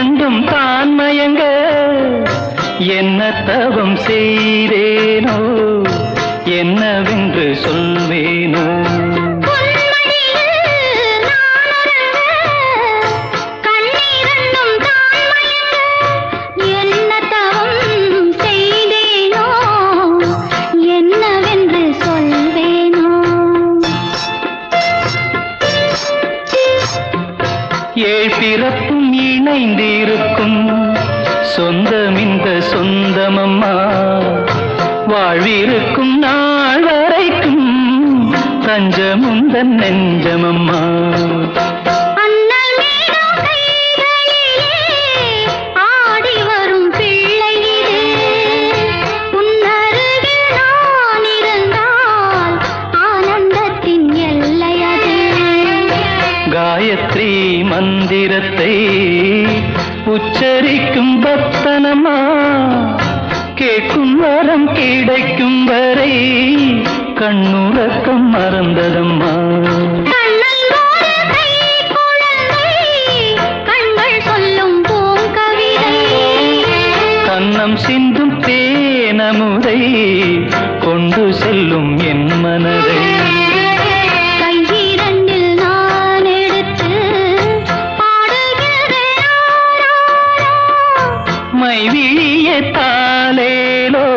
இரண்டும் தான் மயங்க என்ன தவம் செய்தேனோ என்னவென்று சொல்வேனோ. ஏழ் பிறப்பு இணைந்திருக்கும். சொந்தம் இந்த சொந்தமம்மா வாழ்விருக்கும் நாள் வரைக்கும் தஞ்சமுந்தன் நெஞ்சமம்மா. காயத்ரி மந்திரத்தை உச்சரிக்கும் பக்தனம்மா கேட்கும் வரம் கிடைக்கும் வரை கண்ணுறக்கம் மறந்ததம்மா. கண்ணல் ஒரு கை குழந்தை, கண்கள் சொல்லும் பூங்கவிதை. கன்னம் சிந்தும் தேனமுதை கொண்டு செல்லும் என் மனதை. மைவிழிய தாலேலோ மாதவனே